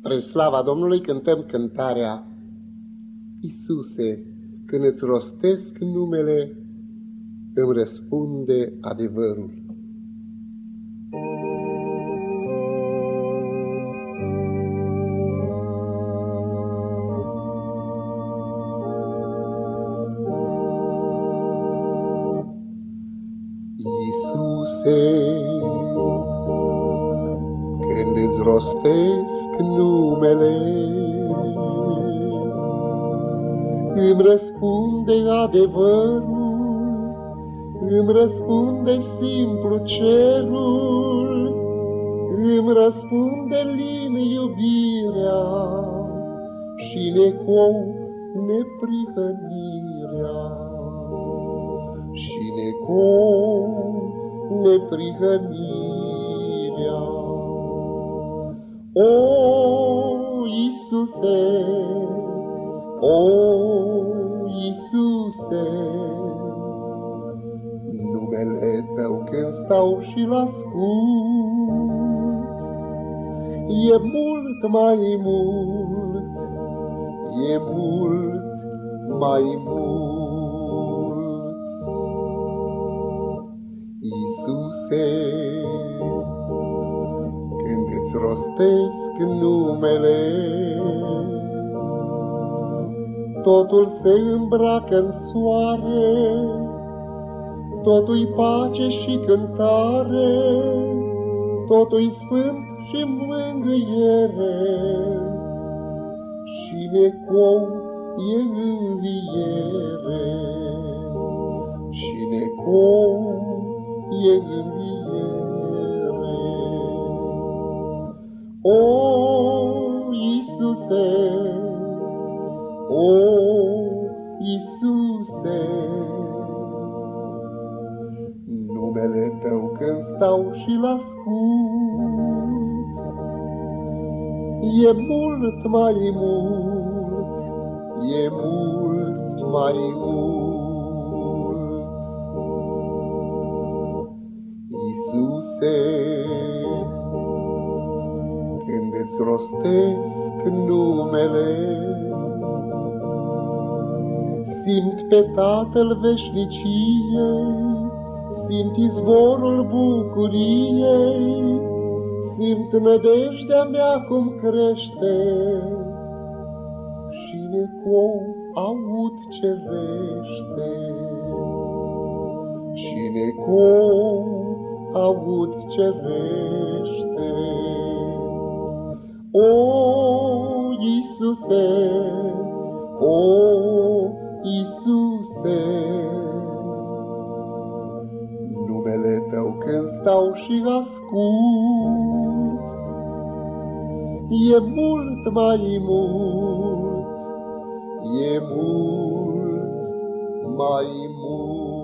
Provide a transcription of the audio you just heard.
Spre slava Domnului cântăm cântarea Iisuse, când îți rostesc numele, îmi răspunde adevărul. Iisuse, când îți rostesc numele. Îmi răspunde adevărul, îmi răspunde simplu cerul, îmi răspunde lin iubirea și necou neprihănirea. Și necou neprihănirea. O, Iisuse, o, Iisuse, numele Tău când stau și-l ascult, e mult mai mult, e mult mai mult. Iisuse, rostesc numele. Totul se îmbracă în soare, totul-i pace și cântare, totul-i sfânt și mângâiere. Și necou e înviere, și necou e înviere. O, numele Tău când stau și-l ascult, e mult mai mult, e mult mai mult. Iisuse, îți rostesc numele. Simt pe Tatăl veșniciei, simt izvorul bucuriei, simt nădejdea mea cum crește și necou aud ce vește. Și necou aud ce vește. O, Iisuse, o, Iisuse, stau și ascult, e mult mai mult, e mult mai mult.